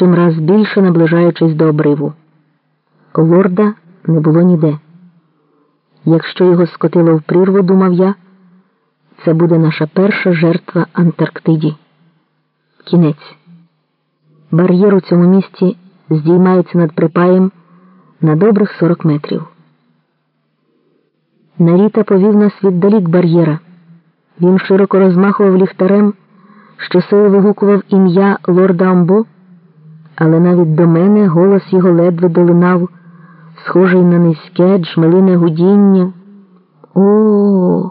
чимраз більше наближаючись до обриву. Лорда не було ніде. Якщо його скотило в прірву, думав я, це буде наша перша жертва Антарктиді. Кінець. Бар'єр у цьому місті здіймається над припаєм на добрих 40 метрів. Наріта повів нас віддалік бар'єра. Він широко розмахував ліхтарем, що сили вигукував ім'я лорда Амбо, але навіть до мене голос його ледве долинав, схожий на низьке джмелине гудіння. О,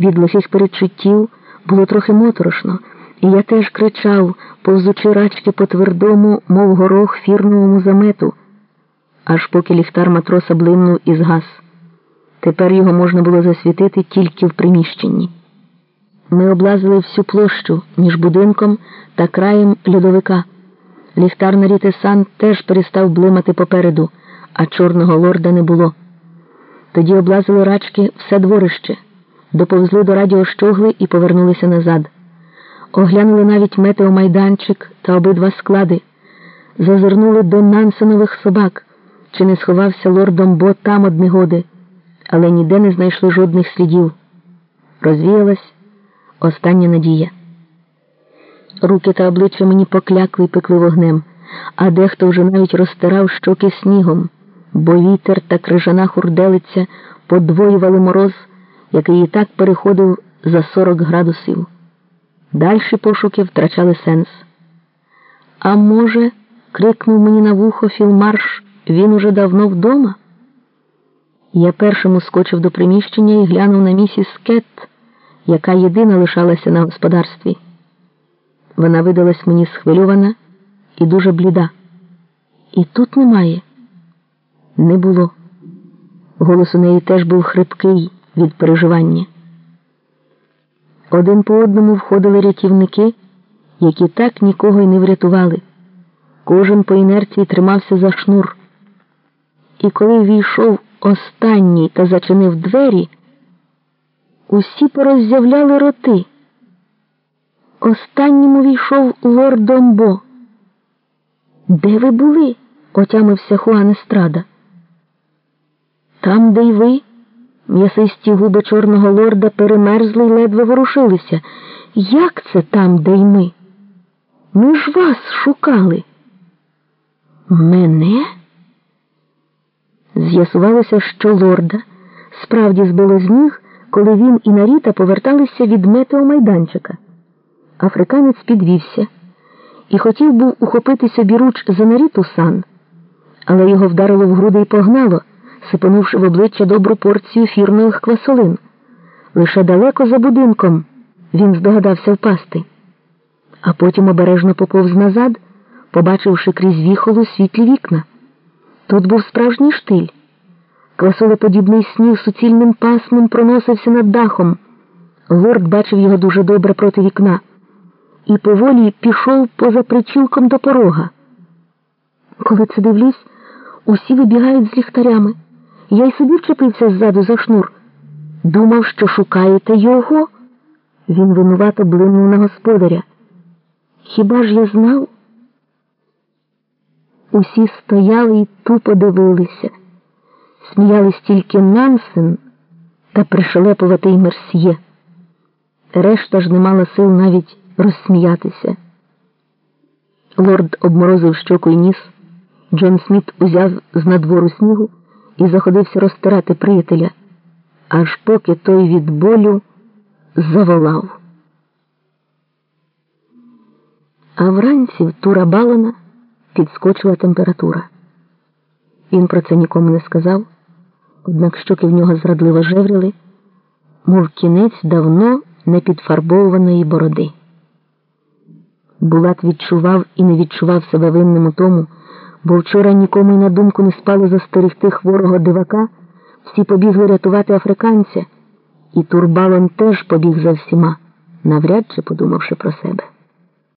від лихих передчуттів було трохи моторошно, і я теж кричав, повзучи рачки по твердому, мов горох фірновому замету, аж поки ліхтар матроса блимнув і згас. Тепер його можна було засвітити тільки в приміщенні. Ми облазили всю площу між будинком та краєм льодовика. Ліхтар на ріти сан теж перестав блимати попереду, а чорного лорда не було. Тоді облазили рачки все дворище, доповзли до радіощогли і повернулися назад. Оглянули навіть метеомайданчик та обидва склади, зазирнули до Нансенових собак, чи не сховався лордом Бо там однегоди, але ніде не знайшли жодних слідів. Розвіялась остання надія. Руки та обличчя мені поклякли і пекли вогнем, а дехто вже навіть розтирав щоки снігом, бо вітер та крижана хурделиця подвоювали мороз, який і так переходив за 40 градусів. Дальші пошуки втрачали сенс. А може, крикнув мені на вухо філмарш, він уже давно вдома? Я першим ускочив до приміщення і глянув на місіс Кет, яка єдина лишалася на господарстві. Вона видалась мені схвильована і дуже бліда. І тут немає. Не було. Голос у неї теж був хрипкий від переживання. Один по одному входили рятівники, які так нікого й не врятували. Кожен по інерції тримався за шнур. І коли війшов останній та зачинив двері, усі пороззявляли роти. Останнім увійшов лорд Домбо. Де ви були? отямився Хуан Естрада. Там, де й ви, м'ясисті губи чорного лорда перемерзли й ледве ворушилися. Як це там, де й ми? Ми ж вас шукали. Мене? З'ясувалося, що лорда справді збило з ніг, коли він і Наріта поверталися від метеомайданчика. Африканець підвівся і хотів був ухопити собі руч за Наріту сан, але його вдарило в груди і погнало, сипанувши в обличчя добру порцію фірнових квасолин. Лише далеко за будинком він здогадався впасти, а потім обережно поповз назад, побачивши крізь віхолу світлі вікна. Тут був справжній штиль. Квасолеподібний сніг суцільним пасмом проносився над дахом. Лорд бачив його дуже добре проти вікна і поволі пішов поза причілком до порога. Коли це дивлюсь, усі вибігають з ліхтарями. Я й собі вчепився ззаду за шнур. Думав, що шукаєте його. Він винувато блимнув на господаря. Хіба ж я знав? Усі стояли і тупо дивилися, сміялись тільки Нансен та пришелепуватий мерсьє. Решта ж не мала сил навіть розсміятися. Лорд обморозив щоку й ніс. Джон Сміт узяв з надвору снігу і заходився розтирати приятеля, аж поки той від болю заволав. А вранці в Тура Балана підскочила температура. Він про це нікому не сказав, однак щоки в нього зрадливо жевріли, мов кінець давно не підфарбованої бороди. Булат відчував і не відчував себе винним у тому, бо вчора нікому й на думку не спало застерегти хворого дивака, всі побігли рятувати африканця, і турбалон теж побіг за всіма, навряд чи подумавши про себе.